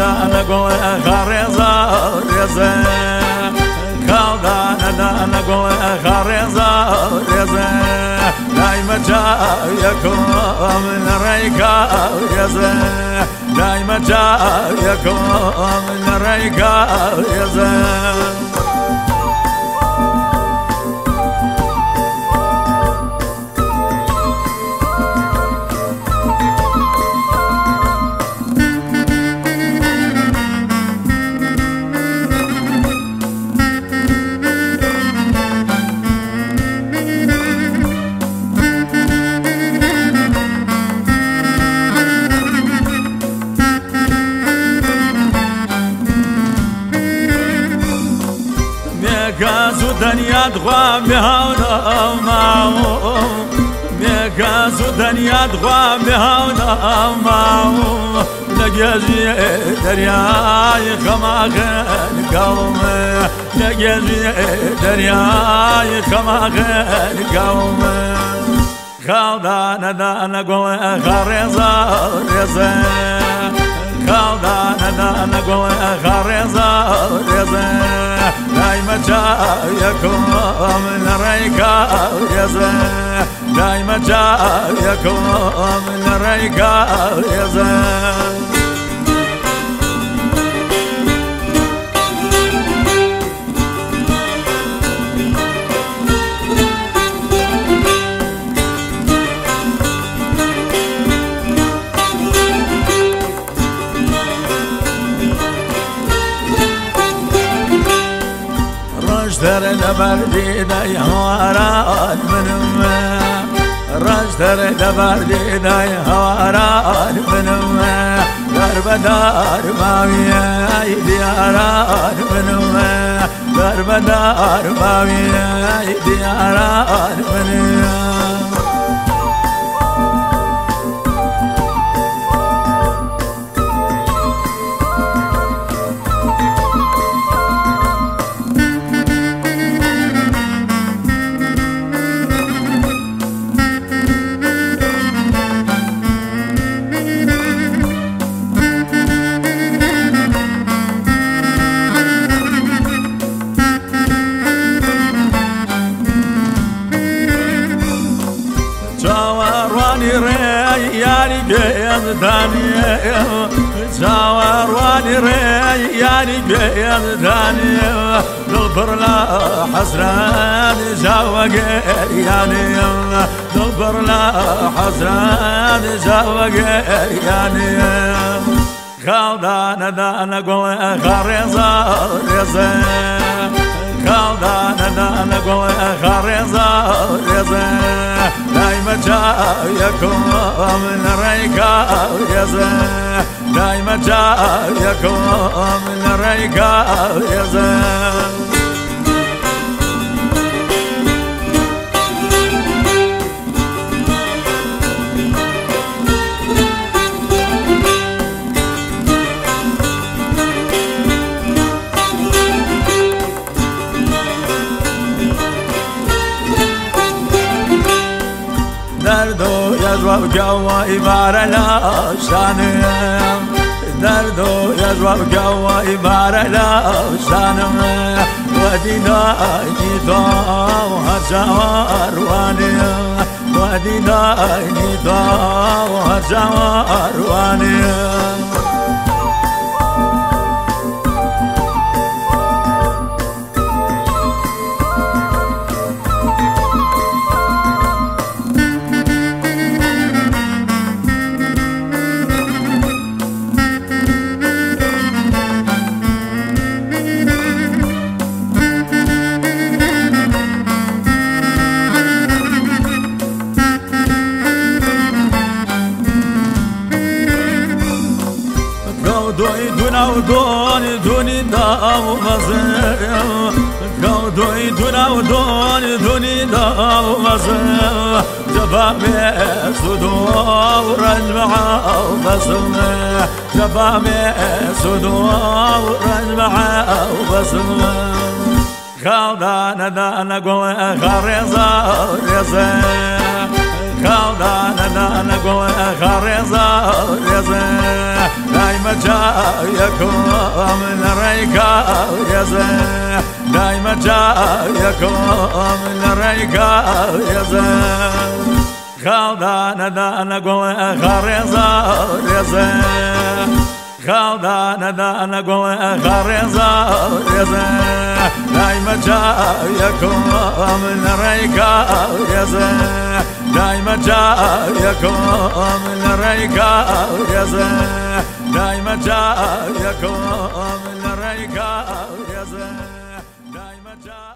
نقول خريزة ريزة خالدان دا نقول خريزة ريزة دايما جايكم من ريكا ريزة دايما جايكم من ريكا ريزة مێکاز و دەنیات خوا مێهاونەماوە مێکاز و دەنیات خوا مێهاونەماوە لەگەژی دەریای خەماغێن گاومە لەگەژی دەریای خەماغێن گاومە خاڵدانەدانە گوڵە خەڕێزە ڕێزە خاڵدانەدانە گوڵە خەڕێزە ڕێزە دايما جايكم من ريكا يزا دايما جايكم من ريكا يزا رجدر لبردينا يهواران من رجدر لبردينا يهواران من دربدار ماوي دياران من دربدار ماوي دياران من ري يعني قيد ثانية ساور واني ري يعني قيد ثانية نظبر لا حسران زاوق يعني نظبر لا حسران زاوق يعني خالدان دان قول خريزة ريزة خالدان دان قول خريزة ريزة دايما جايكم من ريكا يزا دايما جايكم من ريكا يزا درد و یزواب گوا ایبار درد و یزواب گوا ایبار لاشانم و دینایی تو هر جوار وانیم و دینایی تو هر جوار وانیم دوی دونا و دون دونی دا و مزه دوی دونا و دون دونی دا و مزه. جباب سدو و رجمع و بسمه جباب سدو و رجمع و بسمه خالدان دان قول خريزة ريزة خالدان دان قول خريزة ريزة دايما جايكم لريكا يا زين دايما جايكم لريكا يا زين خالدان دانا قول خارزا يا زين خالدان دانا قول خارزا يا زين دايما جايكم لريكا يا زين دايما جايكم من ريكا يا زين دايما جايكم من ريكا يا زين دايما جايكم